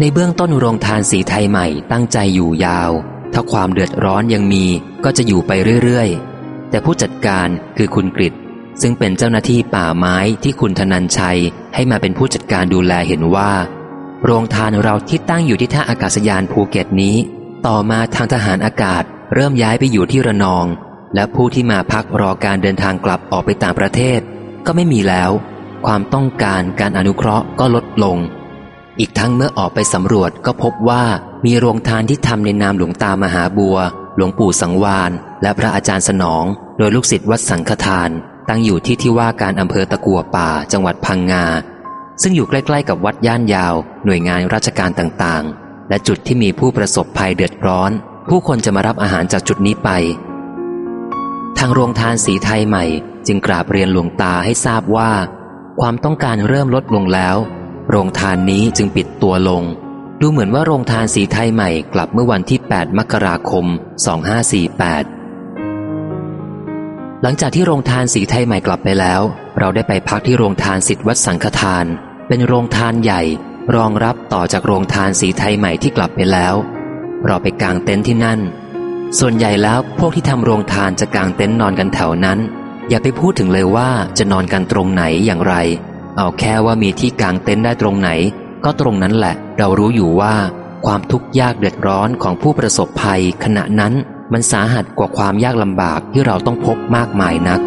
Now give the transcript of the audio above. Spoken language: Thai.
ในเบื้องต้นโรงทานสีไทยใหม่ตั้งใจอยู่ยาว ถ้าความเดือดร้อนยังมีก็จะอยู่ไปเรื่อยๆ แต่ผู้จัดการคือคุณกริตซึ่งเป็นเจ้าหน้าที่ป่าไม้ที่คุณธนันชัย ให้มาเป็นผู้จัดการดูแลเห็นว่า โรงทานเราที่ตั้งอยู่ที่ท่าอากาศยานภูเก็ตนี้ ต่อมาทางทหารอากาศเริ่มย้ายไปอยู่ที่ระนอง และผู้ที่มาพักรอการเดินทางกลับออกไปต่างประเทศ ก็ไม่มีแล้ว ความต้องการการอนุเคราะห์ก็ลดลง อีกทั้งเมื่อออกไปสำรวจก็พบว่ามีโรงทานที่ทำในนามหลวงตามหาบัว หลวงปู่สังวานและพระอาจารย์สนอง โดยลูกศิษย์วัดสังฆทาน ตั้งอยู่ที่ที่ว่าการอำเภอตะกัวป่า จังหวัดพังงา ซึ่งอยู่ใกล้ๆกับวัดย่านยาว หน่วยงานราชการต่างๆ และจุดที่มีผู้ประสบภัยเดือดร้อน ผู้คนจะมารับอาหารจากจุดนี้ไป ทางโรงทานสีไทยใหม่ จึงกราบเรียนหลวงตาให้ทราบว่า ความต้องการเริ่มลดลงแล้ว โรงทานนี้จึงปิดตัวลง ดูเหมือนว่าโรงทานสีไทยใหม่กลับเมื่อวันที่ 8 มกราคม 2548 หลังจากที่โรงทานสีไทยใหม่กลับไปแล้ว เราได้ไปพักที่โรงทานสิทธิวัดสังฆทาน เป็นโรงทานใหญ่ รองรับต่อจากโรงทานสีไทยใหม่ที่กลับไปแล้ว เราไปกางเต็นท์ที่นั่น ส่วนใหญ่แล้วพวกที่ทำโรงทานจะกางเต็นท์นอนกันแถวนั้น อย่าไปพูดถึงเลยว่าจะนอนกันตรงไหนอย่างไร เอาแค่ว่ามีที่กางเต็นท์ได้ตรงไหน ก็ตรงนั้นแหละ เรารู้อยู่ว่า ความทุกข์ยากเดือดร้อนของผู้ประสบภัย ขณะนั้นมันสาหัสกว่าความยากลำบากที่เราต้องพบมากมายนัก